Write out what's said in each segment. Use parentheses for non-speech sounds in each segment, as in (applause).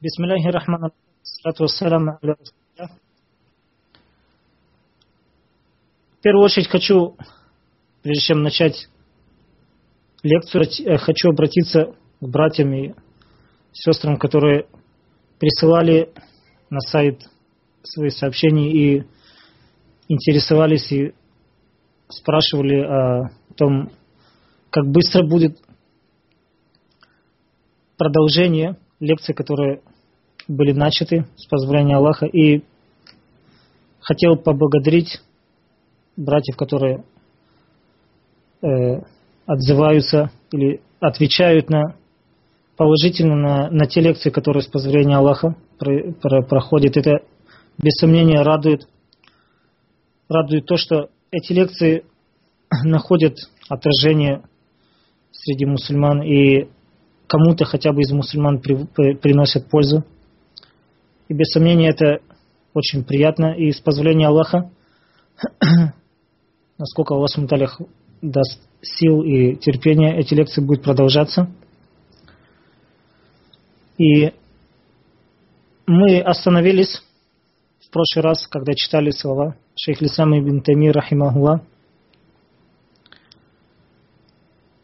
Бисмилляхи рахман В первую хочу, прежде чем начать лекцию, э, хочу обратиться к братьям и сестрам, которые присылали на сайт свои сообщения и интересовались и спрашивали о том, как быстро будет продолжение лекций, которые были начаты с позволения Аллаха. И хотел поблагодарить братьев, которые э, отзываются или отвечают на положительно на, на те лекции, которые с позволения Аллаха про, про, проходят. Это без сомнения радует, радует то, что эти лекции (clears throat) находят отражение среди мусульман и кому-то хотя бы из мусульман при, при, приносят пользу. И без сомнения это очень приятно. И с позволения Аллаха, (clears throat) насколько Аллах Сумталях даст сил и терпения, эти лекции будут продолжаться. И мы остановились в прошлый раз, когда читали слова шейх Лисам ибн Тайми Рахимахуа,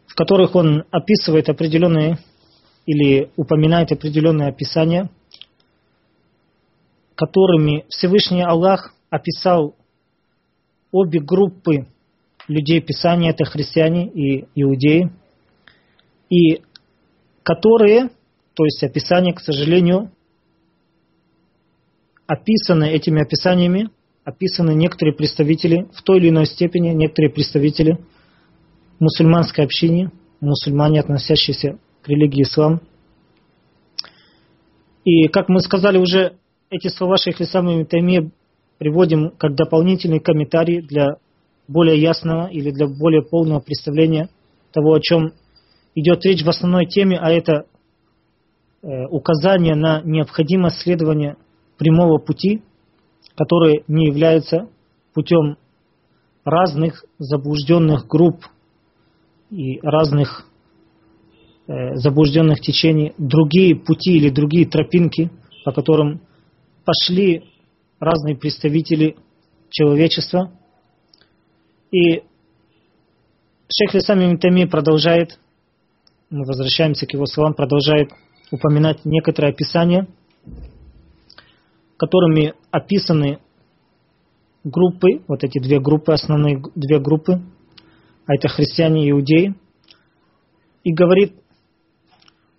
в которых он описывает определенные или упоминает определенные описания – которыми Всевышний Аллах описал обе группы людей Писания, это христиане и иудеи, и которые, то есть описание, к сожалению, описаны этими описаниями, описаны некоторые представители, в той или иной степени некоторые представители мусульманской общины, мусульмане, относящиеся к религии ислам. И, как мы сказали уже эти слова Шейх Лисам Тайми приводим как дополнительный комментарий для более ясного или для более полного представления того, о чем идет речь в основной теме, а это э, указание на необходимость следования прямого пути, который не является путем разных заблужденных групп и разных э, заблужденных течений, другие пути или другие тропинки, по которым пошли разные представители человечества. И шейх Лисам Имтами продолжает, мы возвращаемся к его словам, продолжает упоминать некоторые описания, которыми описаны группы, вот эти две группы, основные две группы, а это христиане и иудеи, и говорит,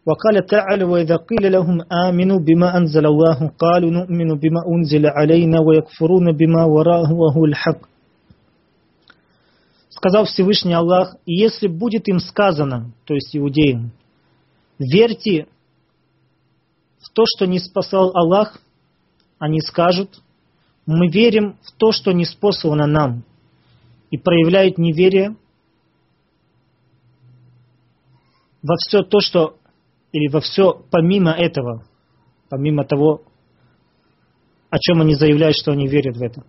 وقال تعالى وإذا قيل لهم آمنوا بما أنزل الله قالوا نؤمن بما أنزل علينا ويكفرون بما وراءه وهو الحق Сказал Всевышний Аллах, и если будет им сказано, то есть иудеям, верьте в то, что не спасал Аллах, они скажут, мы верим в то, что не спослано нам, и проявляют неверие во все то, что или во все помимо этого, помимо того, о чем они заявляют, что они верят в это.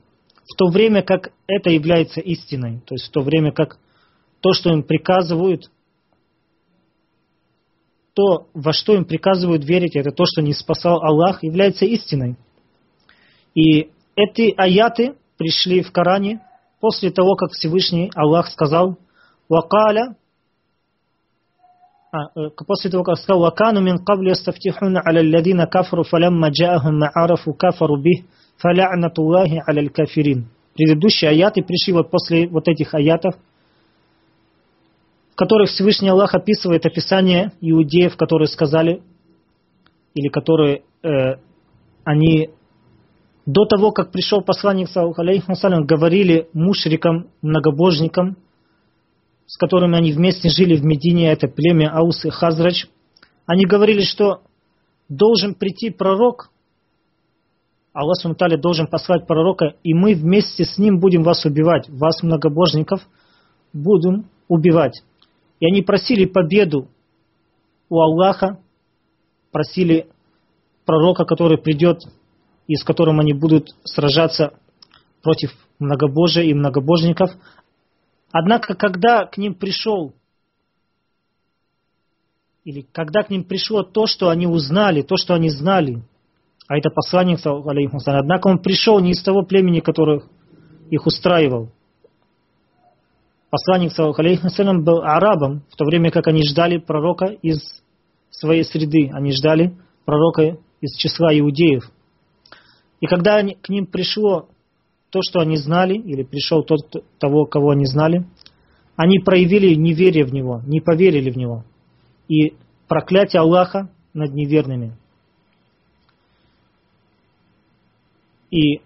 В то время как это является истиной, то есть в то время как то, что им приказывают, то, во что им приказывают верить, это то, что не спасал Аллах, является истиной. И эти аяты пришли в Коране после того, как Всевышний Аллах сказал «Вакаля после того, как сказал, «Вакану мин кабли астафтихуна аля лядина кафару фалямма джаахум маарафу кафару бих фалянатуллахи аля кафирин». Предыдущие аяты пришли вот после вот этих аятов, в которых Всевышний Аллах описывает описание иудеев, которые сказали, или которые э, они до того, как пришел посланник, алейхиссалям, говорили мушрикам, многобожникам, с которыми они вместе жили в Медине, это племя Аус и Хазрач, они говорили, что должен прийти пророк, Аллах Сумтали должен послать пророка, и мы вместе с ним будем вас убивать, вас, многобожников, будем убивать. И они просили победу у Аллаха, просили пророка, который придет, и с которым они будут сражаться против многобожия и многобожников – Однако, когда к ним пришел или когда к ним пришло то, что они узнали, то, что они знали, а это посланник, однако он пришел не из того племени, которое их устраивал. Посланник, алейхиссалям, был арабом, в то время как они ждали пророка из своей среды, они ждали пророка из числа иудеев. И когда к ним пришло то, что они знали, или пришел тот, того, кого они знали, они проявили неверие в него, не поверили в него. И проклятие Аллаха над неверными. И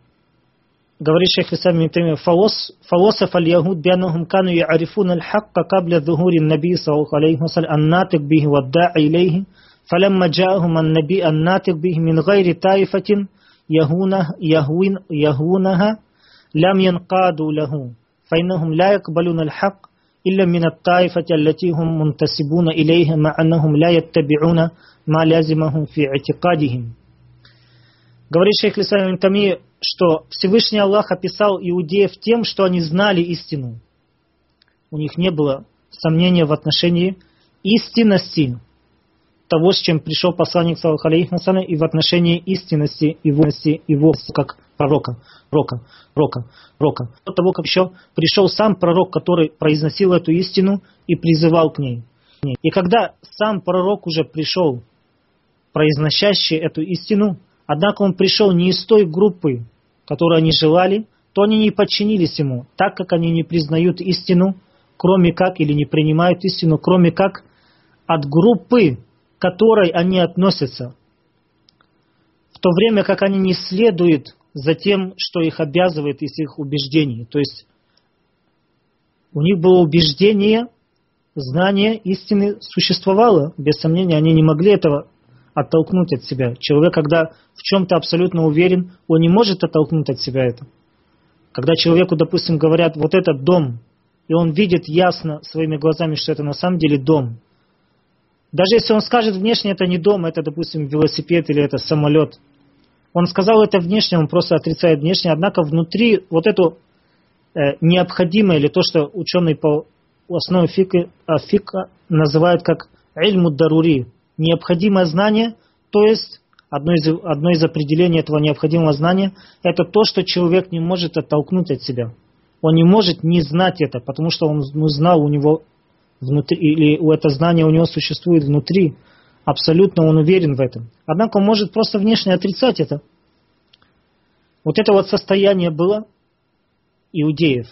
говорит шейх Исам Митами, «Фалосаф аль-ягуд бянахум кану я'арифун аль-хакка кабля духури наби саллаху алейхи вассал аннатик бихи вадда'а илейхи, фалямма джаахум аннаби аннатик бихи мин гайри таифатин яхунаха لم ينقادوا له فإنهم لا يقبلون الحق إلا من الطائفة التي هم منتسبون إليها مع أنهم لا يتبعون ما لازمهم في اعتقادهم Говорит шейх Лисалим Тами, что Всевышний Аллах описал иудеев тем, что они знали истину. У них не было сомнения в отношении истинности того, с чем пришел посланник Саллаху и в отношении истинности его, его как пророка, пророка, пророка, пророка. До того, как еще пришел сам пророк, который произносил эту истину и призывал к ней. И когда сам пророк уже пришел, произносящий эту истину, однако он пришел не из той группы, которую они желали, то они не подчинились ему, так как они не признают истину, кроме как, или не принимают истину, кроме как от группы, к которой они относятся. В то время как они не следуют за тем, что их обязывает из их убеждений. То есть у них было убеждение, знание истины существовало, без сомнения, они не могли этого оттолкнуть от себя. Человек, когда в чем-то абсолютно уверен, он не может оттолкнуть от себя это. Когда человеку, допустим, говорят, вот этот дом, и он видит ясно своими глазами, что это на самом деле дом. Даже если он скажет внешне, это не дом, это, допустим, велосипед или это самолет. Он сказал это внешне, он просто отрицает внешне, однако внутри вот эту э, необходимое, или то, что ученые по основе фикха, фикха называют как ‘ильму дарури, необходимое знание, то есть одно из, одно из определений этого необходимого знания, это то, что человек не может оттолкнуть от себя. Он не может не знать это, потому что он ну, знал у него внутри, или это знание у него существует внутри. Абсолютно он уверен в этом. Однако он может просто внешне отрицать это. Вот это вот состояние было иудеев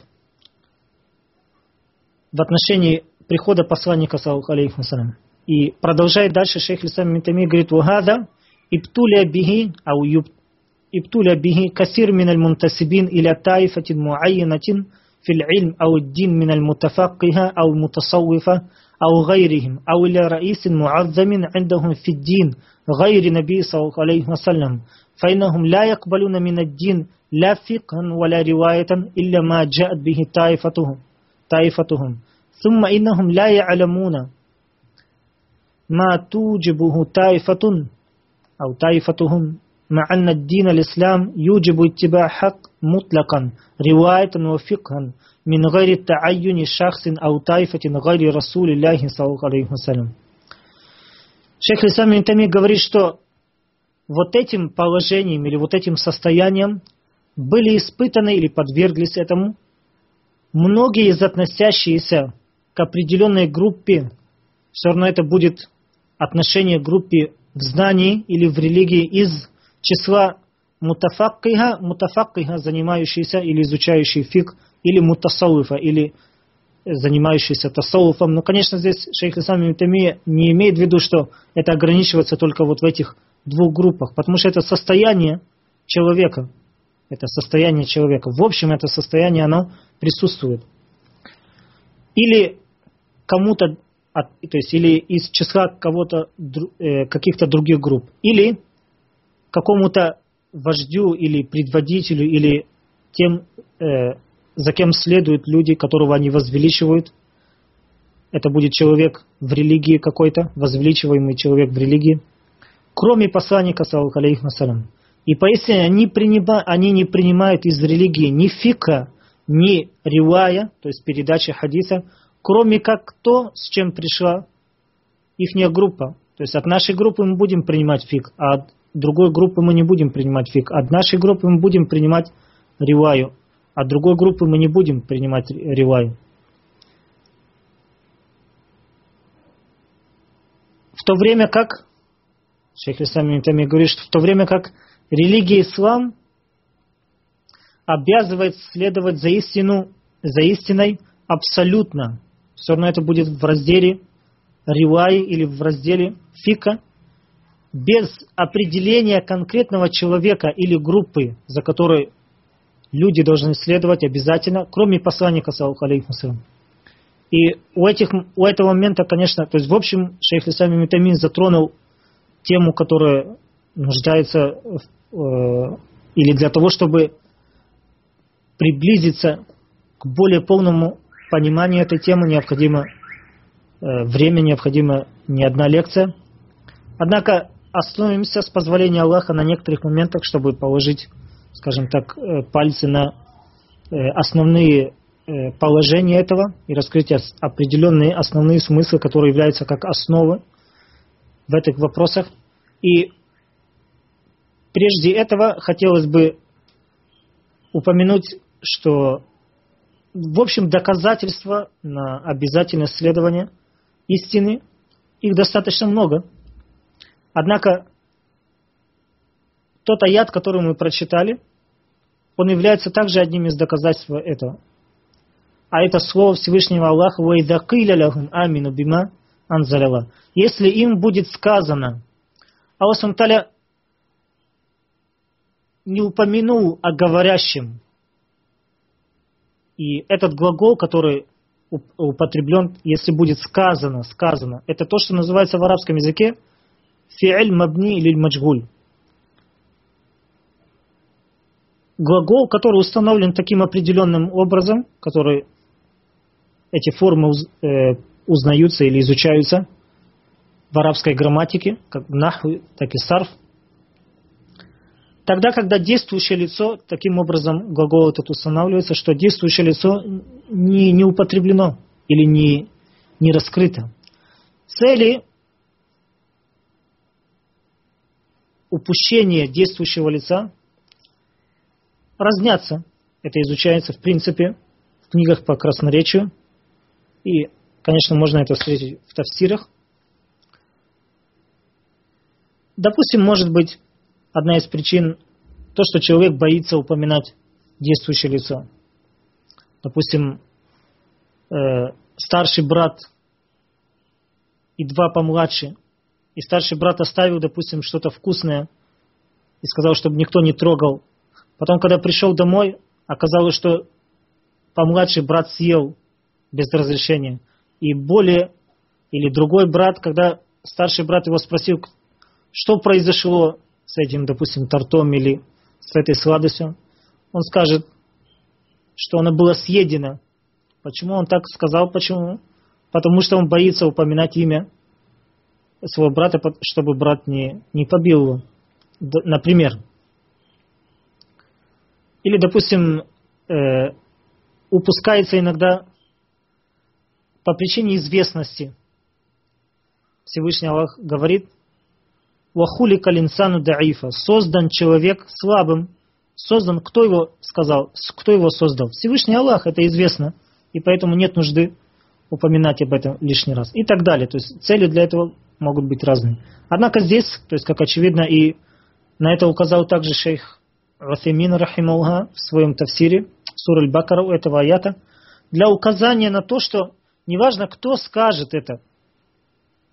в отношении прихода посланника, салам. И продолжает дальше шейх Лисам Митами, говорит, «Вагада ибтуля биги ау юб, ибтуля биги касир миналь мунтасибин иля таифатин муайянатин фил ильм ау дин миналь мутафаккиха ау мутасаввифа أو غيرهم أو إلى رئيس معظم عندهم في الدين غير نبي صلى الله عليه وسلم. فإنهم لا يقبلون من الدين لا فقها ولا رواية إلا ما جاءت به طائفتهم طائفتهم. ثم إنهم لا يعلمون ما توجبه طائفة أو طائفتهم مع أن الدين الإسلام يوجب اتباع حق مطلقا رواية وفقها. من غير تعين شخص أو طائفة غير رسول الله صلى الله عليه وسلم Шейх Исам Интами говорит, что вот этим положением или вот этим состоянием были испытаны или подверглись этому многие из относящиеся к определенной группе, все равно это будет отношение к группе в знании или в религии из числа мутафаккиха, мутафаккиха, занимающийся или изучающий фик, или мутасауфа, или занимающийся тасауфом. Но, конечно, здесь шейх Исам Митамия не имеет в виду, что это ограничивается только вот в этих двух группах, потому что это состояние человека. Это состояние человека. В общем, это состояние, оно присутствует. Или кому-то то есть или из числа кого-то, э, каких-то других групп, или какому-то вождю или предводителю, или тем, э, за кем следуют люди, которого они возвеличивают. Это будет человек в религии какой-то, возвеличиваемый человек в религии, кроме посланника, алейхи салям. И поистине они, принима, они не принимают из религии ни фика, ни ривая, то есть передача хадиса, кроме как то, с чем пришла их группа. То есть от нашей группы мы будем принимать фиг, а от другой группы мы не будем принимать фиг. От нашей группы мы будем принимать риваю, от другой группы мы не будем принимать риваю. В то время как, шейх Исам Митами говорит, что в то время как религия ислам обязывает следовать за истину, за истиной абсолютно. Все равно это будет в разделе риваи или в разделе фика, без определения конкретного человека или группы, за которой люди должны следовать обязательно, кроме посланника, саллаху. И у, этих, у этого момента, конечно, то есть в общем, шейх Исами Митамин затронул тему, которая нуждается э, или для того, чтобы приблизиться к более полному пониманию этой темы, необходимо э, время, необходимо не одна лекция. Однако остановимся с позволения Аллаха на некоторых моментах, чтобы положить, скажем так, э, пальцы на э, основные Э, положение этого и раскрыть определенные основные смыслы, которые являются как основы в этих вопросах. И прежде этого хотелось бы упомянуть, что в общем доказательства на обязательное следование истины, их достаточно много. Однако тот аят, который мы прочитали, он является также одним из доказательств этого а это слово Всевышнего Аллаха «Вайдакиля амину бима анзаляла». Если им будет сказано, Аллах Сумталя не упомянул о говорящем. И этот глагол, который употреблен, если будет сказано, сказано, это то, что называется в арабском языке фи'аль мабни или маджгуль. Глагол, который установлен таким определенным образом, который эти формы э, узнаются или изучаются в арабской грамматике, как в наху, так и сарф. Тогда, когда действующее лицо, таким образом глагол этот устанавливается, что действующее лицо не, не употреблено или не, не раскрыто. Цели упущения действующего лица разнятся. Это изучается в принципе в книгах по красноречию. И, конечно, можно это встретить в тафсирах. Допустим, может быть, одна из причин то, что человек боится упоминать действующее лицо. Допустим, э, старший брат и два помладше, и старший брат оставил, допустим, что-то вкусное и сказал, чтобы никто не трогал. Потом, когда пришел домой, оказалось, что помладший брат съел без разрешения. И более, или другой брат, когда старший брат его спросил, что произошло с этим, допустим, тортом или с этой сладостью, он скажет, что она была съедена. Почему он так сказал? Почему? Потому что он боится упоминать имя своего брата, чтобы брат не, не побил его. Например. Или, допустим, э, упускается иногда по причине известности. Всевышний Аллах говорит, «Вахули калинсану даифа» создан человек слабым. Создан, кто его сказал, кто его создал? Всевышний Аллах, это известно, и поэтому нет нужды упоминать об этом лишний раз. И так далее. То есть цели для этого могут быть разные. Однако здесь, то есть как очевидно, и на это указал также шейх Рафимин Рахимулха в своем тафсире, сур аль-Бакара у этого аята, для указания на то, что Неважно, кто скажет это,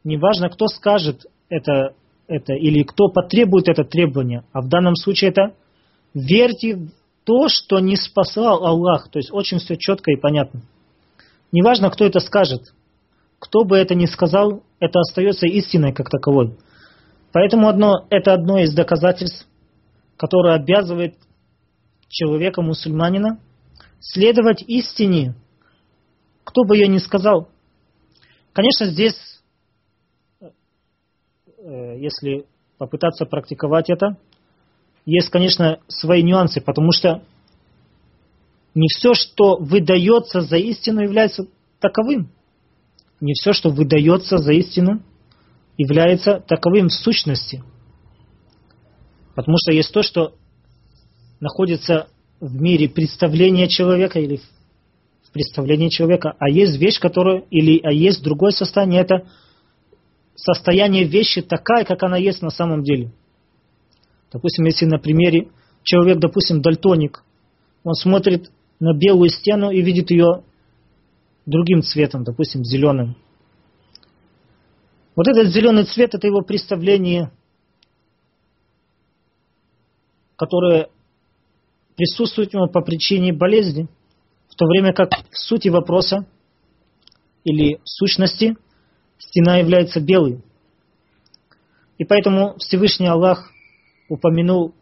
неважно, кто скажет это, это или кто потребует это требование, а в данном случае это верьте в то, что не спасал Аллах. То есть очень все четко и понятно. Неважно, кто это скажет, кто бы это ни сказал, это остается истиной как таковой. Поэтому одно, это одно из доказательств, которое обязывает человека, мусульманина, следовать истине, кто бы я ни сказал. Конечно, здесь, э, если попытаться практиковать это, есть, конечно, свои нюансы, потому что не все, что выдается за истину, является таковым. Не все, что выдается за истину, является таковым в сущности. Потому что есть то, что находится в мире представления человека или в представлении человека, а есть вещь, которая, или а есть другое состояние, это состояние вещи такая, как она есть на самом деле. Допустим, если на примере человек, допустим, дальтоник, он смотрит на белую стену и видит ее другим цветом, допустим, зеленым. Вот этот зеленый цвет, это его представление, которое присутствует у него по причине болезни, в то время как в сути вопроса или сущности стена является белой. И поэтому Всевышний Аллах упомянул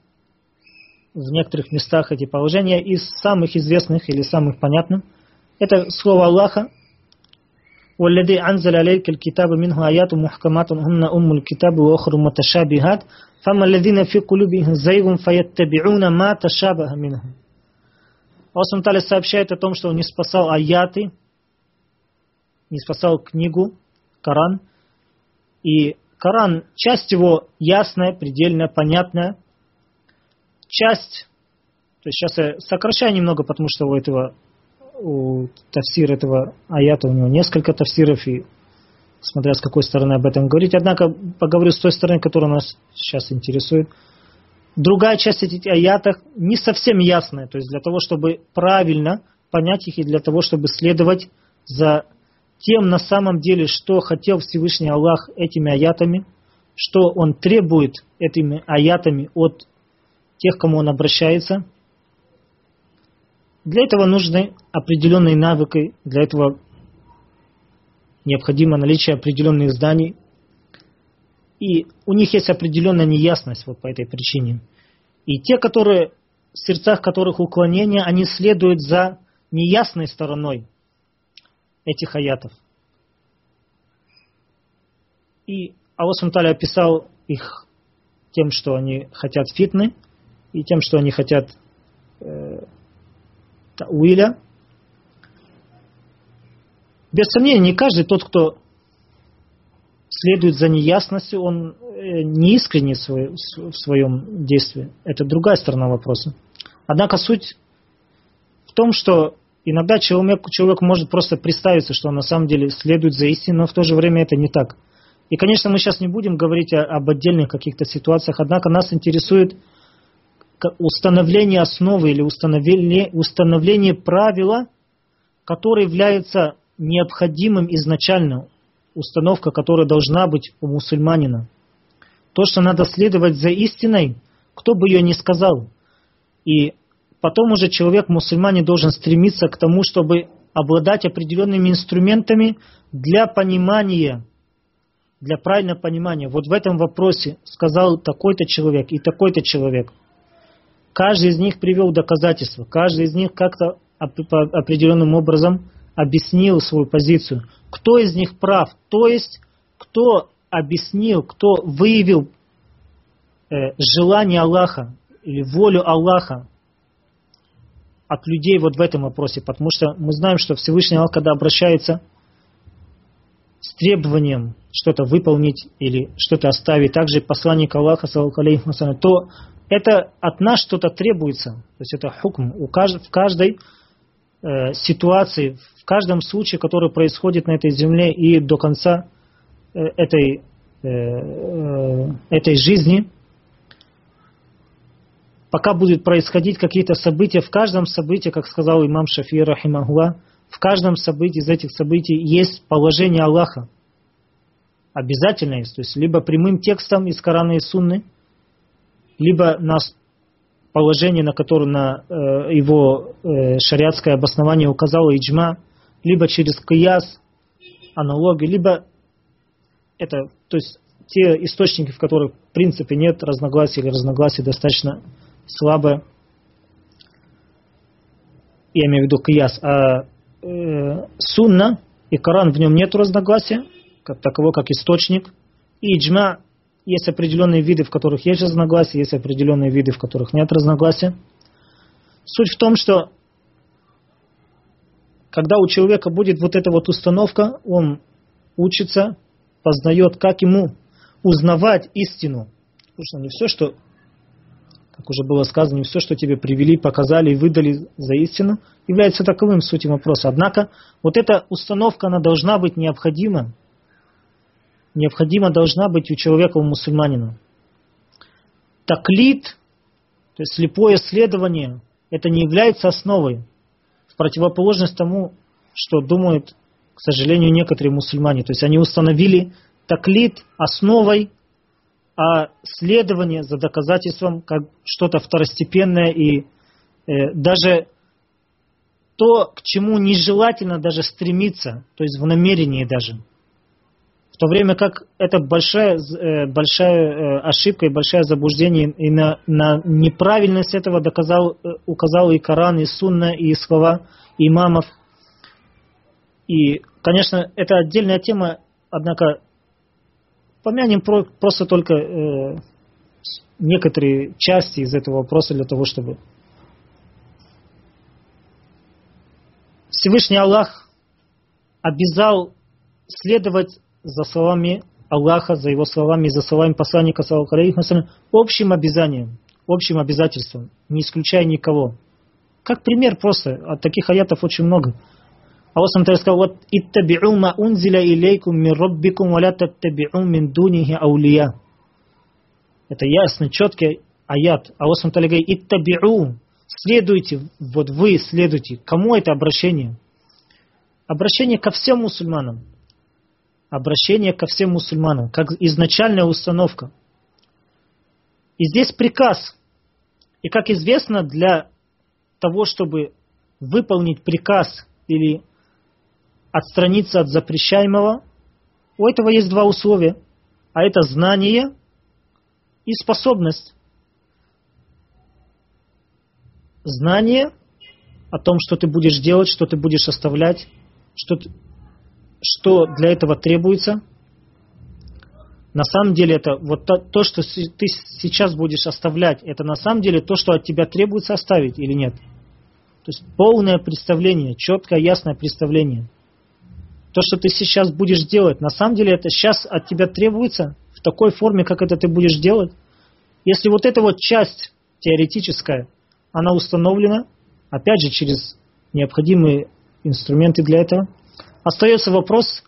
в некоторых местах эти положения из самых известных или самых понятных. Это слово Аллаха. والذي أنزل عليك الكتاب منه آيات محكمات هن أم الكتاب وأخر متشابهات فأما الذين في قلوبهم زيغ فيتبعون ما تشابه منه Аллах Таля сообщает о том, что он не спасал аяты, не спасал книгу, Коран. И Коран, часть его ясная, предельно понятная, часть, то есть сейчас я сокращаю немного, потому что у этого, у тафсира этого аята, у него несколько тафсиров, и смотря с какой стороны об этом говорить. Однако поговорю с той стороны, которая нас сейчас интересует. Другая часть этих аятов не совсем ясная, то есть для того, чтобы правильно понять их и для того, чтобы следовать за тем на самом деле, что хотел Всевышний Аллах этими аятами, что Он требует этими аятами от тех, кому он обращается. Для этого нужны определенные навыки, для этого необходимо наличие определенных зданий. И у них есть определенная неясность вот по этой причине. И те, которые, в сердцах которых уклонение, они следуют за неясной стороной этих аятов. И Аллах Сумталя описал их тем, что они хотят фитны, и тем, что они хотят э, Уиля. Без сомнения, не каждый тот, кто следует за неясностью, он э, не искренний в, своем действии. Это другая сторона вопроса. Однако суть в том, что иногда человек, человек может просто представиться, что он на самом деле следует за истиной, но в то же время это не так. И, конечно, мы сейчас не будем говорить об отдельных каких-то ситуациях, однако нас интересует установление основы или установление, установление правила, которое является необходимым изначально, установка, которая должна быть у мусульманина. То, что надо следовать за истиной, кто бы ее ни сказал. И потом уже человек, мусульманин, должен стремиться к тому, чтобы обладать определенными инструментами для понимания, для правильного понимания. Вот в этом вопросе сказал такой-то человек и такой-то человек – Каждый из них привел доказательства, каждый из них как-то определенным образом объяснил свою позицию. Кто из них прав? То есть, кто объяснил, кто выявил э, желание Аллаха или волю Аллаха от людей вот в этом вопросе. Потому что мы знаем, что Всевышний Аллах, когда обращается с требованием что-то выполнить или что-то оставить, также посланник Аллаха, то это от нас что-то требуется. То есть это хукм. У кажд, в каждой э, ситуации, в каждом случае, который происходит на этой земле и до конца э, этой, э, этой жизни, пока будут происходить какие-то события, в каждом событии, как сказал имам Шафи Рахимахуа, в каждом событии из этих событий есть положение Аллаха. Обязательно есть. То есть либо прямым текстом из Корана и Сунны – либо на положение, на которое на э, его э, шариатское обоснование указало иджма, либо через кияс, аналогию, либо это, то есть те источники, в которых в принципе нет разногласий или разногласий достаточно слабое, я имею в виду кияс, а э, сунна и Коран в нем нет разногласия, как таково, как источник, и иджма есть определенные виды, в которых есть разногласия, есть определенные виды, в которых нет разногласия. Суть в том, что когда у человека будет вот эта вот установка, он учится, познает, как ему узнавать истину. Потому что не все, что, как уже было сказано, не все, что тебе привели, показали и выдали за истину, является таковым сути вопроса. Однако, вот эта установка, она должна быть необходима. Необходима должна быть у человека, у мусульманина. Таклит, то есть слепое следование, это не является основой. В противоположность тому, что думают, к сожалению, некоторые мусульмане. То есть они установили таклит основой, а следование за доказательством как что-то второстепенное и э, даже то, к чему нежелательно даже стремиться, то есть в намерении даже. В то время как это большая, э, большая э, ошибка и большое заблуждение, и на, на неправильность этого доказал, э, указал и Коран, и Сунна, и слова имамов. И, конечно, это отдельная тема, однако Помянем про, просто только э, некоторые части из этого вопроса для того, чтобы Всевышний Аллах обязал следовать за словами Аллаха, за его словами, за словами посланника общим обязанием, общим обязательством, не исключая никого. Как пример просто, от таких аятов очень много. Allah SWT сказал, вот «Иттаби'у ма унзиля илейкум мин роббикум, ва ля таттаби'у мин дунихи аулия». Это ясно, четкий аят. Allah SWT говорит, «Иттаби'у» Следуйте, вот вы следуйте. Кому это обращение? Обращение ко всем мусульманам. Обращение ко всем мусульманам, как изначальная установка. И здесь приказ. И как известно, для того, чтобы выполнить приказ или отстраниться от запрещаемого, у этого есть два условия. А это знание и способность. Знание о том, что ты будешь делать, что ты будешь оставлять, что, что для этого требуется. На самом деле это вот то, то, что ты сейчас будешь оставлять, это на самом деле то, что от тебя требуется оставить или нет. То есть полное представление, четкое, ясное представление – то, что ты сейчас будешь делать, на самом деле это сейчас от тебя требуется в такой форме, как это ты будешь делать. Если вот эта вот часть теоретическая, она установлена, опять же, через необходимые инструменты для этого, остается вопрос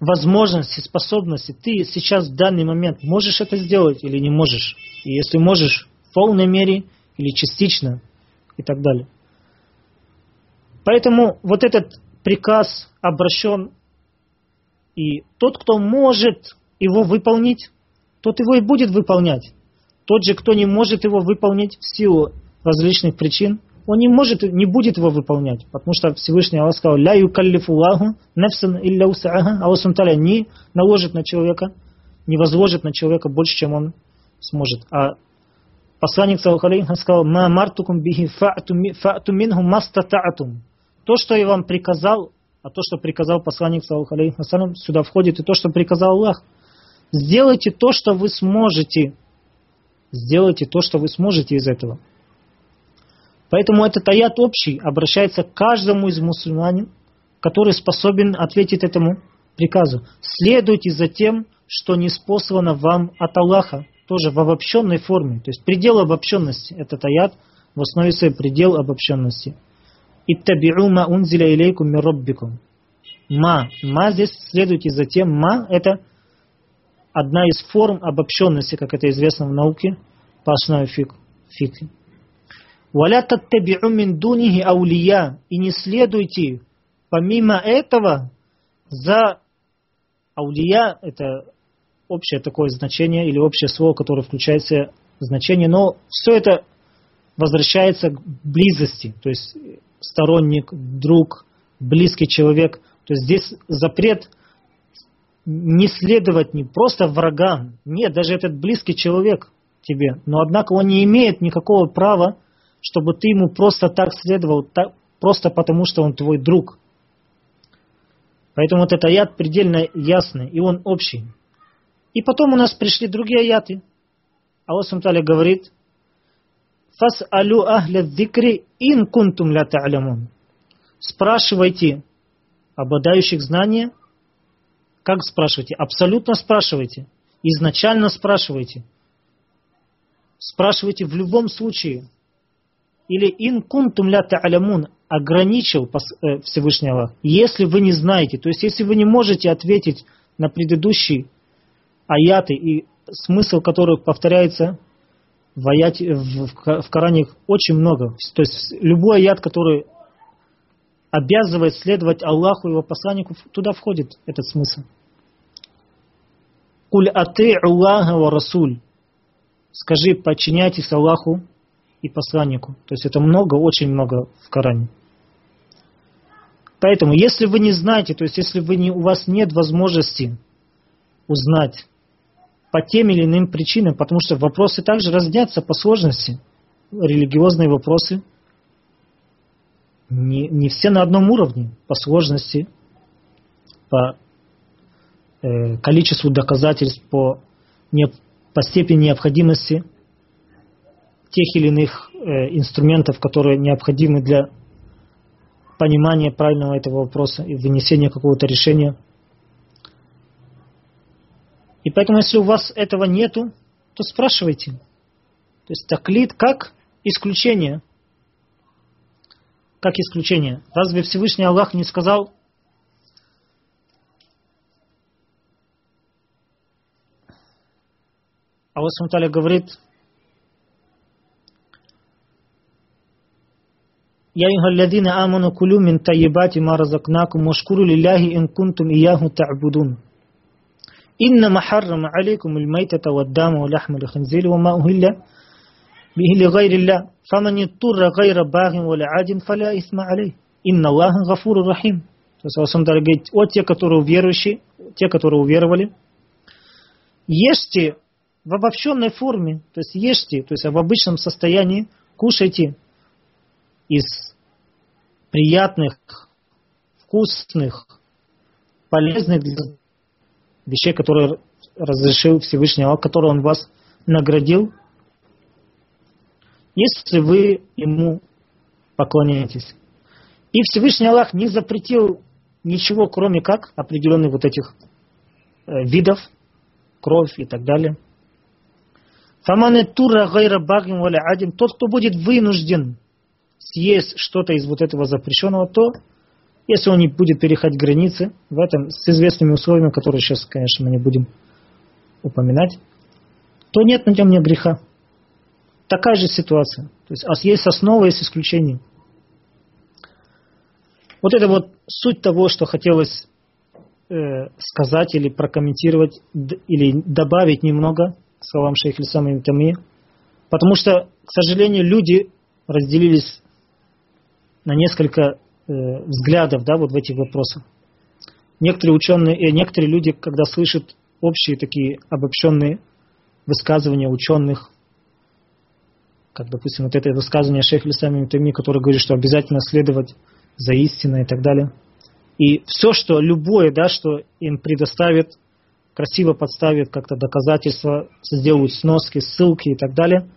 возможности, способности. Ты сейчас в данный момент можешь это сделать или не можешь. И если можешь в полной мере или частично и так далее. Поэтому вот этот приказ обращен, и тот, кто может его выполнить, тот его и будет выполнять. Тот же, кто не может его выполнить в силу различных причин, он не может, не будет его выполнять, потому что Всевышний Аллах сказал, «Ля юкаллифуллаху нефсан илля усааха», Аллах Сумталя не наложит на человека, не возложит на человека больше, чем он сможет. А посланник Саллаху сказал, «Ма мартукум бихи фа'ту минху мастата'атум». То, что я вам приказал, а то, что приказал посланник, саллаху сюда входит и то, что приказал Аллах. Сделайте то, что вы сможете. Сделайте то, что вы сможете из этого. Поэтому этот аят общий обращается к каждому из мусульманин, который способен ответить этому приказу. Следуйте за тем, что не спослано вам от Аллаха, тоже в обобщенной форме. То есть предел обобщенности, этот аят в основе своей предел обобщенности. Иттаби'у ма унзиля илейкум ми роббикум. Ма. Ма здесь следуйте за тем. Ма это одна из форм обобщенности, как это известно в науке, по основе фик. Валя таттаби'у мин аулия. И не следуйте помимо этого за аулия, это общее такое значение или общее слово, которое включает значение, но все это возвращается к близости, то есть сторонник, друг, близкий человек. То есть здесь запрет не следовать не просто врагам, нет, даже этот близкий человек тебе, но однако он не имеет никакого права, чтобы ты ему просто так следовал, так, просто потому что он твой друг. Поэтому вот этот аят предельно ясный, и он общий. И потом у нас пришли другие аяты. Аллах Сумталя говорит, Фас алю ахля дзикри ин кунтум ля та'лямун. Спрашивайте обладающих знания. Как спрашивайте? Абсолютно спрашивайте. изначально спрашивайте. Спрашивайте в любом случае. Или ин кунтум ля та'алямун ограничил э, Всевышний Аллах. Если вы не знаете, то есть если вы не можете ответить на предыдущие аяты и смысл которых повторяется в, аяте, в, в Коране очень много. То есть любой аят, который обязывает следовать Аллаху и его посланнику, туда входит этот смысл. Куль аты Аллаха ва Расуль. Скажи, подчиняйтесь Аллаху и посланнику. То есть это много, очень много в Коране. Поэтому, если вы не знаете, то есть если вы не, у вас нет возможности узнать по тем или иным причинам, потому что вопросы также разнятся по сложности. Религиозные вопросы не, не все на одном уровне по сложности, по э, количеству доказательств, по, не, по степени необходимости тех или иных э, инструментов, которые необходимы для понимания правильного этого вопроса и вынесения какого-то решения. И поэтому, если у вас этого нету, то спрашивайте. То есть таклит как исключение – как исключение. Разве Всевышний Аллах не сказал, Аллах Субтитры говорит, يا أيها الذين آمنوا كلوا من طيبات ما رزقناكم واشكروا لله إن كنتم إياه تعبدون إنما حرم عليكم الميتة والدم ولحم الخنزير وما أهل به لغير الله فمن اضطر غير باغ ولا عاد فلا إثم عليه إن الله غفور رحيم То есть Аллах говорит, о те, которые верующие, те, которые уверовали, ешьте в обобщенной форме, то есть ешьте, то есть в обычном состоянии, кушайте из приятных, вкусных, полезных вещей, которые разрешил Всевышний Аллах, которые Он вас наградил, если вы ему поклоняетесь. И Всевышний Аллах не запретил ничего, кроме как определенных вот этих э, видов, кровь и так далее. Фамане тура гайра багим валя адин, тот, кто будет вынужден съесть что-то из вот этого запрещенного, то, если он не будет переходить границы, в этом с известными условиями, которые сейчас, конечно, мы не будем упоминать, то нет на нем ни греха. Такая же ситуация. То есть, а есть основа, есть исключение. Вот это вот суть того, что хотелось э, сказать или прокомментировать, или добавить немного словам шейх Ильсама Тами. Потому что, к сожалению, люди разделились на несколько э, взглядов да, вот в этих вопросах. Некоторые ученые, э, некоторые люди, когда слышат общие такие обобщенные высказывания ученых, как, допустим, вот это высказывание шейха Лисами Тайми, который говорит, что обязательно следовать за истиной и так далее. И все, что любое, да, что им предоставит, красиво подставит как-то доказательства, сделают сноски, ссылки и так далее,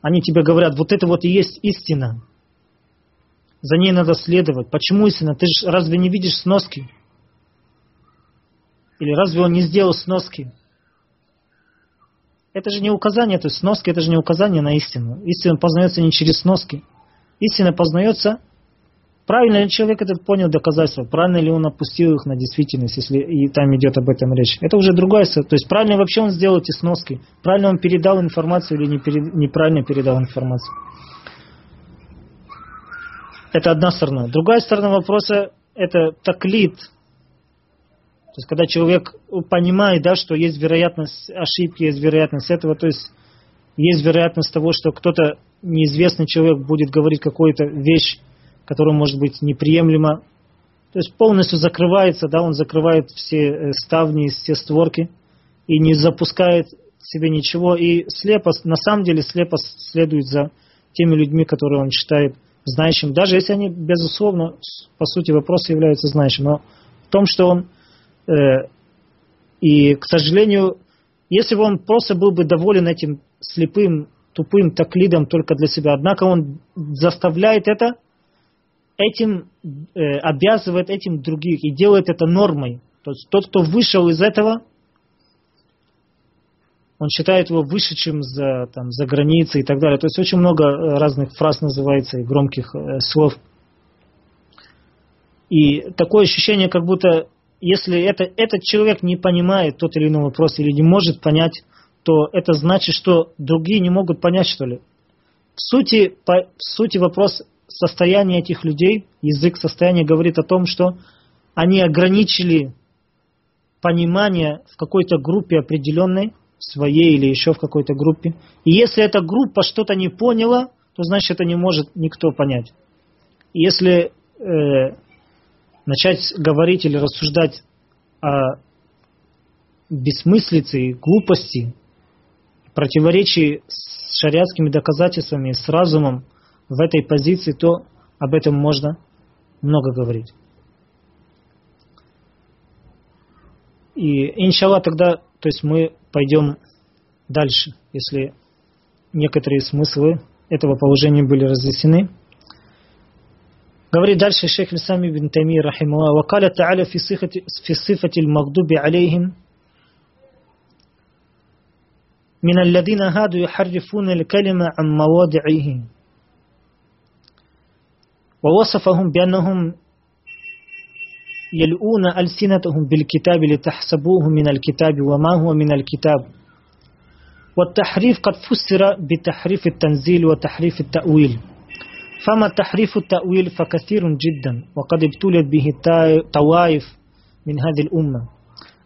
они тебе говорят, вот это вот и есть истина. За ней надо следовать. Почему истина? Ты же разве не видишь сноски? Или разве он не сделал сноски? Это же не указание, то есть сноски это же не указание на истину. Истина познается не через сноски. Истина познается, правильно ли человек этот понял доказательства, правильно ли он опустил их на действительность, если и там идет об этом речь. Это уже другая, то есть правильно вообще он сделал эти сноски, правильно он передал информацию или не перед, неправильно передал информацию. Это одна сторона. Другая сторона вопроса это таклит, то есть, когда человек понимает, да, что есть вероятность ошибки, есть вероятность этого, то есть, есть вероятность того, что кто-то, неизвестный человек, будет говорить какую-то вещь, которая может быть неприемлема. То есть, полностью закрывается, да, он закрывает все э, ставни, все створки и не запускает себе ничего. И слепо, на самом деле, слепо следует за теми людьми, которые он считает знающим, даже если они, безусловно, по сути вопроса являются знающим. Но в том, что он Э, и, к сожалению, если бы он просто был бы доволен этим слепым, тупым таклидом только для себя, однако он заставляет это, этим э, обязывает этим других и делает это нормой. То есть тот, кто вышел из этого, он считает его выше, чем за, там, за границей и так далее. То есть очень много э, разных фраз называется и громких э, слов. И такое ощущение, как будто если это, этот человек не понимает тот или иной вопрос или не может понять, то это значит, что другие не могут понять, что ли. В сути, по, в сути вопрос состояния этих людей, язык состояния говорит о том, что они ограничили понимание в какой-то группе определенной, своей или еще в какой-то группе. И если эта группа что-то не поняла, то значит это не может никто понять. Если э, начать говорить или рассуждать о бессмыслице и глупости, противоречии с шариатскими доказательствами, с разумом в этой позиции, то об этом можно много говорить. И иншалла тогда, то есть мы пойдем дальше, если некоторые смыслы этого положения были разъяснены. Говорит дальше шейх Лисами бин Тайми рахималлах. وقال تعالى في صفة, في صفة المغضوب عليهم من الذين هادوا يحرفون الكلمة عن مواضعه ووصفهم بأنهم يلؤون ألسنتهم بالكتاب لتحسبوه من الكتاب وما هو من الكتاب. والتحريف قد فسر بتحريف التنزيل وتحريف التأويل. فما تحريف التأويل فكثير جدا وقد ابتلت به طوائف من هذه الأمة.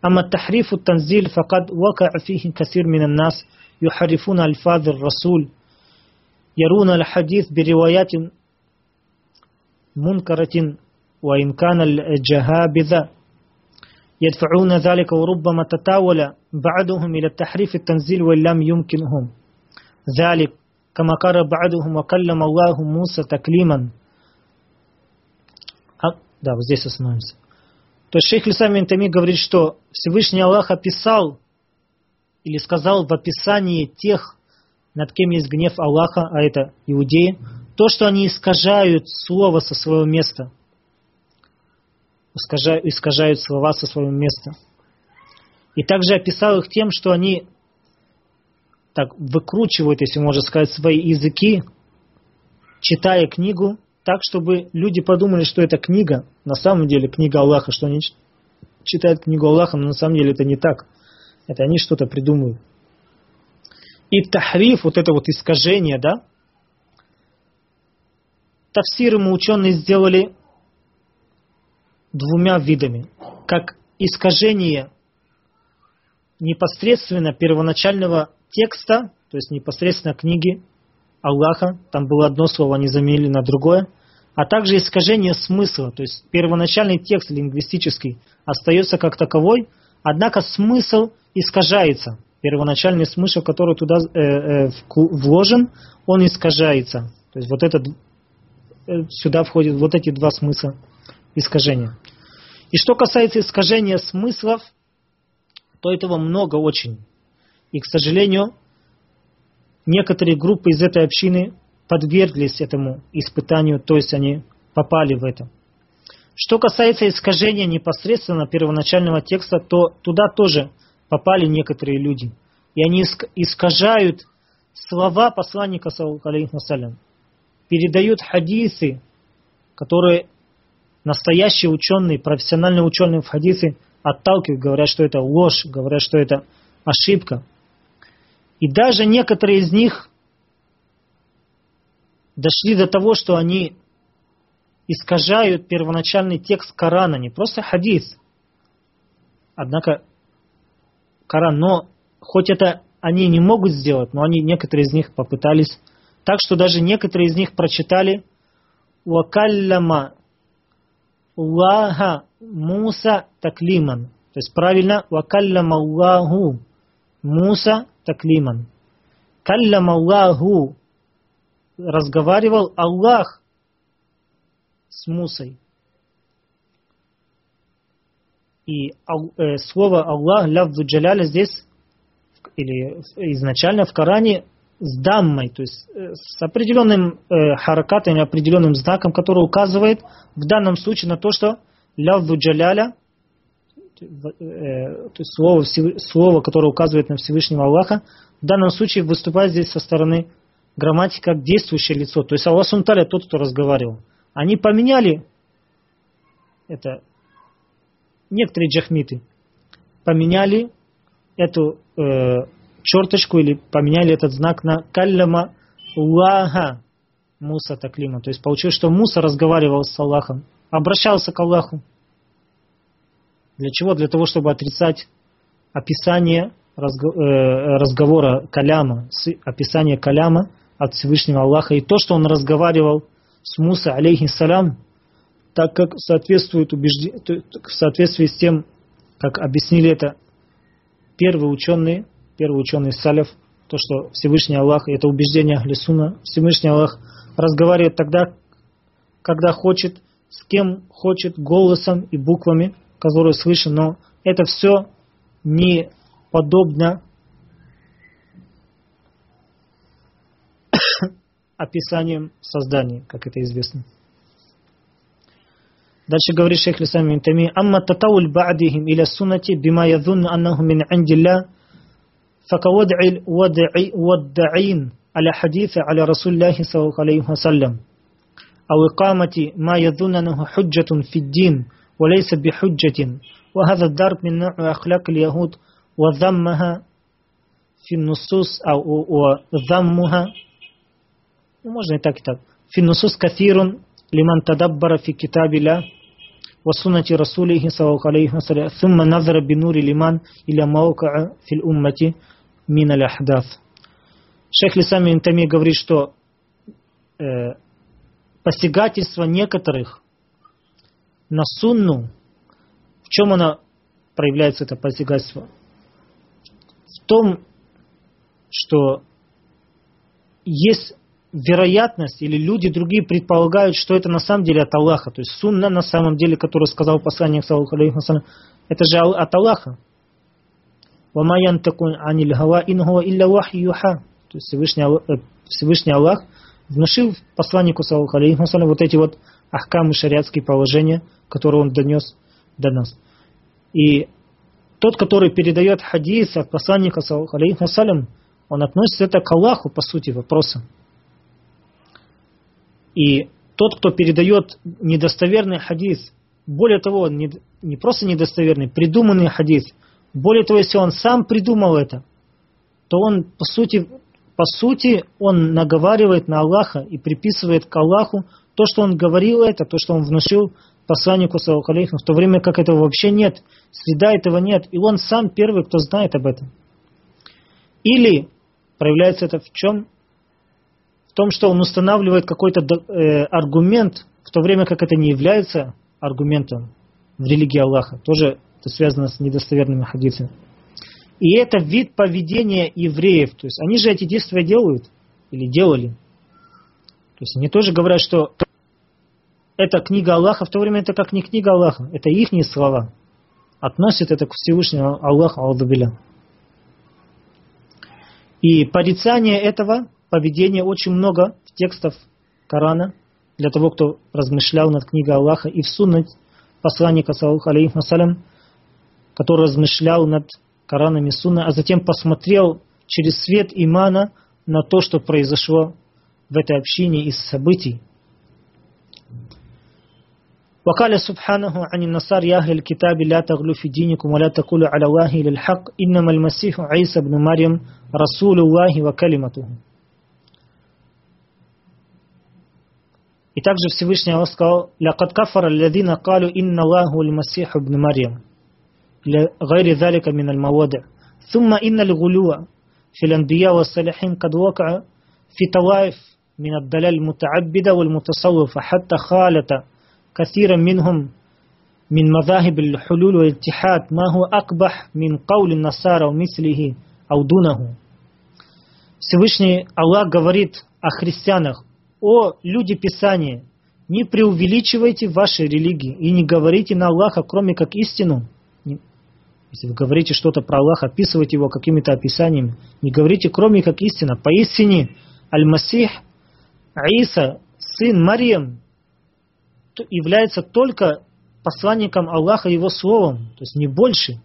أما التحريف التنزيل فقد وقع فيه كثير من الناس يحرفون ألفاظ الرسول يرون الحديث بروايات منكرة وإن كان الجهابذة يدفعون ذلك وربما تتاول بعضهم إلى التحريف التنزيل وإن لم يمكنهم ذلك كما قال بعضهم وكلم الله موسى تكليما а, да, вот здесь остановимся. То есть шейх Лисам Ментами говорит, что Всевышний Аллах описал или сказал в описании тех, над кем есть гнев Аллаха, а это иудеи, то, что они искажают слово со своего места – искажают, слова со своего места. И также описал их тем, что они так выкручивают, если можно сказать, свои языки, читая книгу, так, чтобы люди подумали, что это книга, на самом деле книга Аллаха, что они читают книгу Аллаха, но на самом деле это не так. Это они что-то придумывают. И тахриф, вот это вот искажение, да, Тавсир ему ученые сделали двумя видами. Как искажение непосредственно первоначального текста, то есть непосредственно книги Аллаха, там было одно слово, они заменили на другое, а также искажение смысла, то есть первоначальный текст лингвистический остается как таковой, однако смысл искажается. Первоначальный смысл, который туда э, э, вложен, он искажается. То есть вот этот, э, сюда входят вот эти два смысла искажения. И что касается искажения смыслов, то этого много очень. И, к сожалению, некоторые группы из этой общины подверглись этому испытанию, то есть они попали в это. Что касается искажения непосредственно первоначального текста, то туда тоже попали некоторые люди. И они искажают слова посланника, салям, передают хадисы, которые настоящие ученые, профессиональные ученые в хадисе отталкивают, говорят, что это ложь, говорят, что это ошибка. И даже некоторые из них дошли до того, что они искажают первоначальный текст Корана, не просто хадис. Однако Коран, но хоть это они не могут сделать, но они, некоторые из них попытались. Так что даже некоторые из них прочитали «Вакалляма Аллаха Муса таклиман. То есть правильно, вакаллама Аллаху Муса таклиман. Каллама Аллаху разговаривал Аллах с Мусой. И э, слово Аллах, лявду джаляля здесь, или изначально в Коране с даммой, то есть э, с определенным э, харакатом определенным знаком, который указывает в данном случае на то, что лявду джаляля, то то есть слово, слово, которое указывает на Всевышнего Аллаха, в данном случае выступает здесь со стороны грамматики как действующее лицо. То есть Аллах Сунталя тот, кто разговаривал. Они поменяли это некоторые джахмиты поменяли эту э, черточку или поменяли этот знак на каллама Аллаха Муса Таклима. То есть получилось, что Муса разговаривал с Аллахом, обращался к Аллаху. Для чего? Для того, чтобы отрицать описание э, разговора каляма, описание каляма от Всевышнего Аллаха и то, что он разговаривал с Муса, алейхиссалям, так как соответствует убежде... в соответствии с тем, как объяснили это первые ученые, первые ученые салев, то, что Всевышний Аллах, это убеждение Ахлисуна, Всевышний Аллах разговаривает тогда, когда хочет, с кем хочет, голосом и буквами, которые слышим, но это все не подобно (coughs) описанием создания, как это известно. Дальше говорит шейх Лисам Минтами, «Амма татауль ба'дихим иля суннати бима ядунну аннаху мин индилля, فكوضع الودعين على حديث على رسول الله صلى الله عليه وسلم أو إقامة ما يظن أنه حجة في الدين وليس بحجة وهذا الضرب من نوع أخلاق اليهود وذمها في النصوص أو وذمها можно и так и так. في النصوص كثير لمن تدبر في كتاب الله وسنة رسوله صلى الله عليه وسلم ثم نظر بنور الإيمان إلى موقع في الأمة من الأحداث Шейх Лисами Интами говорит, что э, постигательство некоторых на сунну, в чем она проявляется, это постигательство? В том, что есть вероятность, или люди другие предполагают, что это на самом деле от Аллаха. То есть сунна на самом деле, которую сказал посланник, это же от Аллаха. وَمَا يَنْتَقُنْ عَنِ الْهَوَا إِنْ هُوَ إِلَّا وَحْيُ То есть Всевышний, э, Всевышний Аллах внушил посланнику, саллаху вот эти вот ахкамы, шариатские положения, которые он донес до нас. И тот, который передает хадис от посланника, саллаху он относится это к Аллаху, по сути, вопроса. И тот, кто передает недостоверный хадис, более того, не, не просто недостоверный, придуманный хадис, более того, если он сам придумал это, то он, по сути, по сути, он наговаривает на Аллаха и приписывает к Аллаху то, что он говорил это, то, что он внушил посланнику Салахалейху, в то время как этого вообще нет, следа этого нет, и он сам первый, кто знает об этом. Или проявляется это в чем? Том, что он устанавливает какой-то э, аргумент, в то время как это не является аргументом в религии Аллаха. Тоже это связано с недостоверными хадисами. И это вид поведения евреев. То есть они же эти действия делают или делали. То есть они тоже говорят, что это книга Аллаха, в то время это как не книга Аллаха, это их слова. Относят это к Всевышнему Аллаху Алдубиля. И порицание этого поведения очень много в текстов Корана для того, кто размышлял над книгой Аллаха и в суннат посланника, алейхи который размышлял над Кораном и Сунной, а затем посмотрел через свет имана на то, что произошло в этой общине из событий. وقال سبحانه عن النصارى يا أهل الكتاب لا تغلوا في دينكم ولا تقولوا على الله للحق إنما المسيح عيسى بن مريم رسول الله وكلمته И также Всевышний Аллах сказал, «Лякад кафара الذين قالوا إن الله المسيح ابن مريم غير ذلك من الموادع ثم إن الغلو في الأنبياء والصالحين قد وقع في طوائف من الدلال المتعبدة والمتصوفة حتى خالط كثيرا منهم من مذاهب الحلول والاتحاد ما هو أقبح من قول النصارى ومثله أو دونه Всевышний Аллах говорит о христианах, «О люди Писания, не преувеличивайте вашей религии и не говорите на Аллаха, кроме как истину». Если вы говорите что-то про Аллаха, описывайте его какими-то описаниями. Не говорите, кроме как истина. Поистине, Аль-Масих, Иса, сын Мариям, является только посланником Аллаха Его Словом, то есть не больше.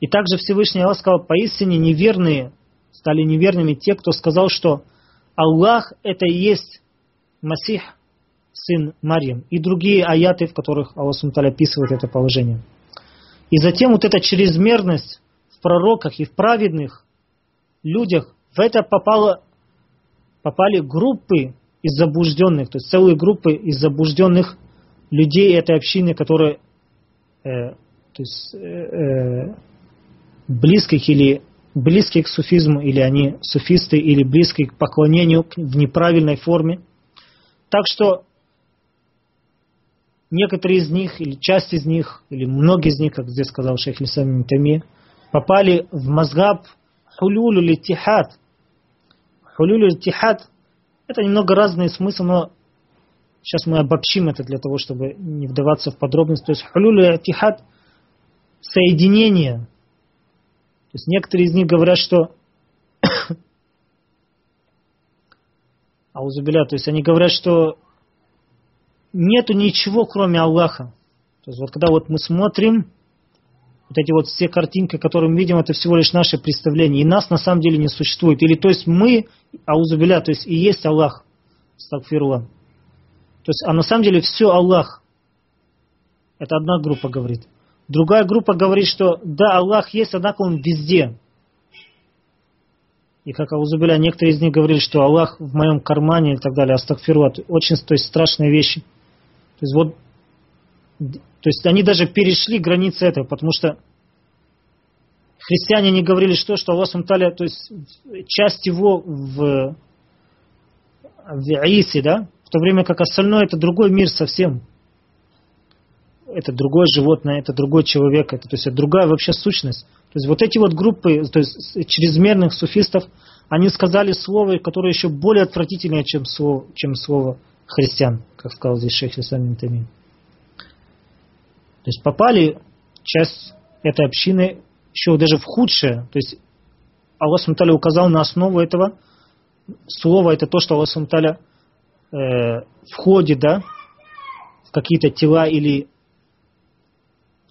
И также Всевышний Аллах сказал, поистине неверные стали неверными те, кто сказал, что Аллах это и есть Масих, сын Марьям. И другие аяты, в которых Аллах Сумталь описывает это положение. И затем вот эта чрезмерность в пророках и в праведных людях, в это попало, попали группы из заблужденных, то есть целые группы из заблужденных людей этой общины, которые э, то есть, э, э, близких или близкие к суфизму, или они суфисты, или близкие к поклонению в неправильной форме. Так что некоторые из них, или часть из них, или многие из них, как здесь сказал шейх Лисам Тами, попали в мазгаб хулюлю или тихад. Хулюлю или тихад – это немного разные смыслы, но сейчас мы обобщим это для того, чтобы не вдаваться в подробности. То есть хулюлю или тихад – соединение. То есть некоторые из них говорят, что (coughs) Аузубиля, то есть они говорят, что нету ничего, кроме Аллаха. То есть вот когда вот мы смотрим, вот эти вот все картинки, которые мы видим, это всего лишь наше представление. И нас на самом деле не существует. Или то есть мы, аузубиля, то есть и есть Аллах. Стагфирулlah. То есть, а на самом деле все Аллах. Это одна группа говорит. Другая группа говорит, что да, Аллах есть, однако Он везде. И как Аузубиля, некоторые из них говорили, что Аллах в моем кармане и так далее. Астагфирулlah. Очень то есть, страшные вещи. То есть вот, то есть они даже перешли границы этого, потому что христиане не говорили, что, что Аллах Сумталя, то есть часть его в, в Аисе, да, в то время как остальное это другой мир совсем. Это другое животное, это другой человек, это, то есть это другая вообще сущность. То есть вот эти вот группы, то есть чрезмерных суфистов, они сказали слово, которое еще более отвратительное, чем слово, чем слово христиан, как сказал здесь шейх Исам Тамим. То есть попали часть этой общины еще даже в худшее. То есть Аллах Сумталя указал на основу этого слова, это то, что Аллах Сумталя э, входит да, в какие-то тела или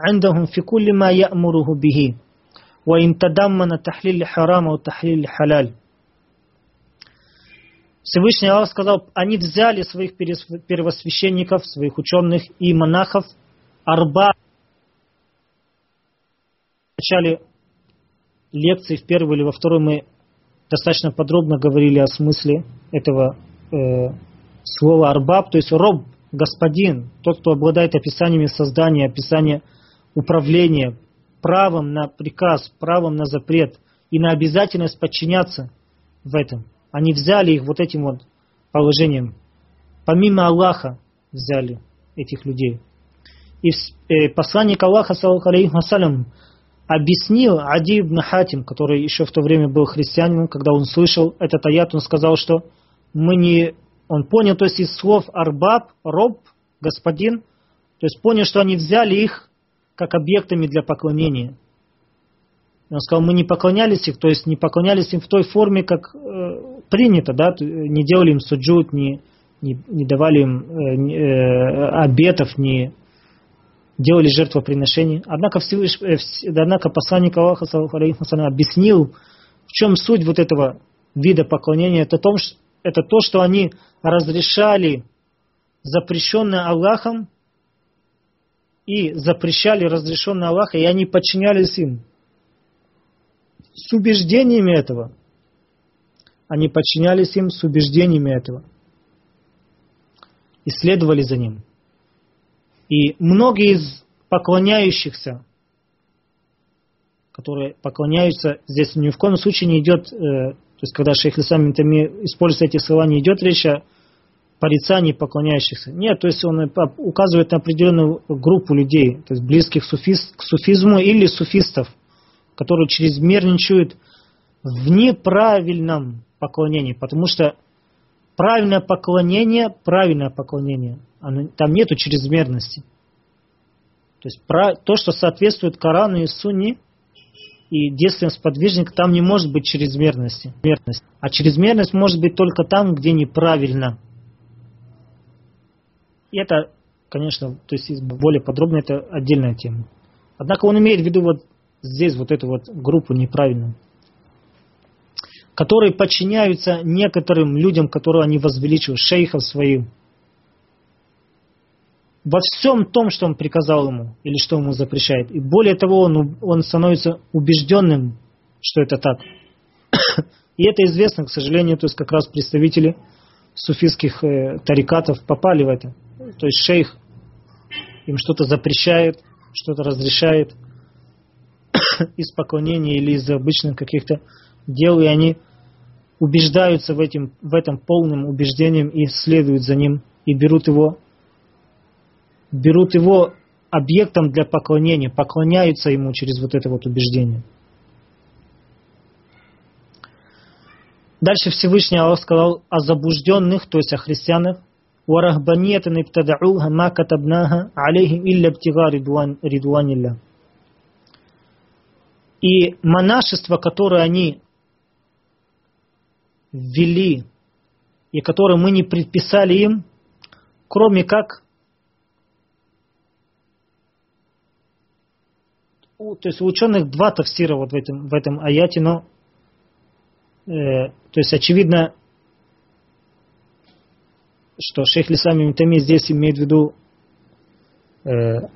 عندهم في كل ما يأمره به وإن تضمن تحليل الحرام وتحليل الحلال Всевышний Аллах сказал, они взяли своих первосвященников, своих ученых и монахов, арба. В начале лекции, в первой или во второй, мы достаточно подробно говорили о смысле этого э, слова арбаб, то есть роб, господин, тот, кто обладает описаниями создания, описания управления, правом на приказ, правом на запрет и на обязательность подчиняться в этом – они взяли их вот этим вот положением. Помимо Аллаха взяли этих людей. И э, посланник Аллаха, саллаху объяснил Ади ибн Хатим, который еще в то время был христианином, когда он слышал этот аят, он сказал, что мы не... Он понял, то есть из слов арбаб, роб, господин, то есть понял, что они взяли их как объектами для поклонения. Он сказал, мы не поклонялись их, то есть не поклонялись им в той форме, как э, принято, да, не делали им суджут, не, не, не давали им э, э, обетов, не делали жертвоприношения. Однако, Всевыш... Э, однако посланник Аллаха объяснил, в чем суть вот этого вида поклонения. Это, том, это то, что они разрешали запрещенное Аллахом и запрещали разрешенное Аллаха, и они подчинялись им с убеждениями этого. Они подчинялись им с убеждениями этого. И следовали за ним. И многие из поклоняющихся, которые поклоняются, здесь ни в коем случае не идет, э, то есть когда шейх Исам использует эти слова, не идет речь о порицании поклоняющихся. Нет, то есть он указывает на определенную группу людей, то есть близких к суфизму или суфистов, которые чрезмерничают в неправильном поклонении, потому что правильное поклонение, правильное поклонение, оно, там нету чрезмерности. То есть про, то, что соответствует Корану и Сунне, и действием сподвижника, там не может быть чрезмерности. А чрезмерность может быть только там, где неправильно. И это, конечно, то есть более подробно, это отдельная тема. Однако он имеет в виду вот здесь вот эту вот группу неправильную, которые подчиняются некоторым людям, которые они возвеличивают, шейхов своим, во всем том, что он приказал ему или что ему запрещает. И более того, он, он становится убежденным, что это так. И это известно, к сожалению, то есть как раз представители суфийских э, тарикатов попали в это. То есть шейх им что-то запрещает, что-то разрешает (coughs) из поклонения или из обычных каких-то дел, и они убеждаются в, этим, в этом полным убеждением и следуют за ним, и берут его берут его объектом для поклонения, поклоняются ему через вот это вот убеждение. Дальше Всевышний Аллах сказал о заблужденных, то есть о христианах. وَرَهْبَنِيَةً ابْتَدَعُوهَا مَا كَتَبْنَاهَا عَلَيْهِمْ إِلَّا ابْتِغَاءَ رِضْوَانِ اللَّهِ И монашество, которое они ввели, и которое мы не предписали им, кроме как то есть у ученых два тафсира вот в этом, в этом аяте, но э, то есть очевидно, что шейх Лисами Митами здесь имеет в виду э,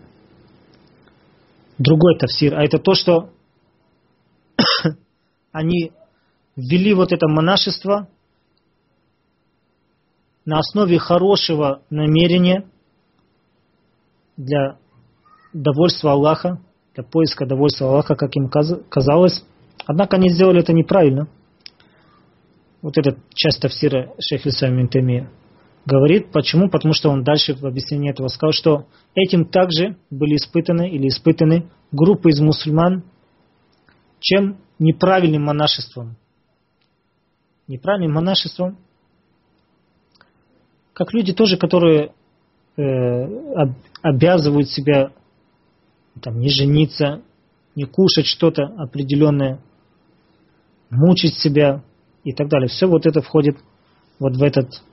другой тафсир, а это то, что (coughs) они ввели вот это монашество на основе хорошего намерения для довольства Аллаха, для поиска довольства Аллаха, как им казалось. Однако они сделали это неправильно. Вот эта часть тафсира шейх Исам Минтеми говорит. Почему? Потому что он дальше в объяснении этого сказал, что этим также были испытаны или испытаны группы из мусульман, чем неправильным монашеством. Неправильным монашеством, как люди тоже, которые э, обязывают себя там, не жениться, не кушать что-то определенное, мучить себя и так далее. Все вот это входит вот в этот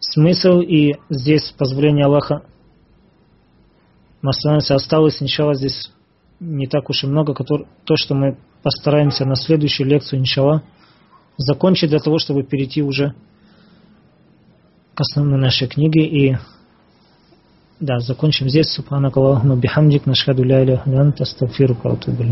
смысл, и здесь позволение Аллаха мы остановимся. Осталось, иншалла, здесь не так уж и много, который, то, что мы постараемся на следующую лекцию, иншалла, закончить для того, чтобы перейти уже к основной нашей книге и да, закончим здесь. Субханак Аллахума бихамдик. Нашхаду ля ля анта астагфирука ва атубу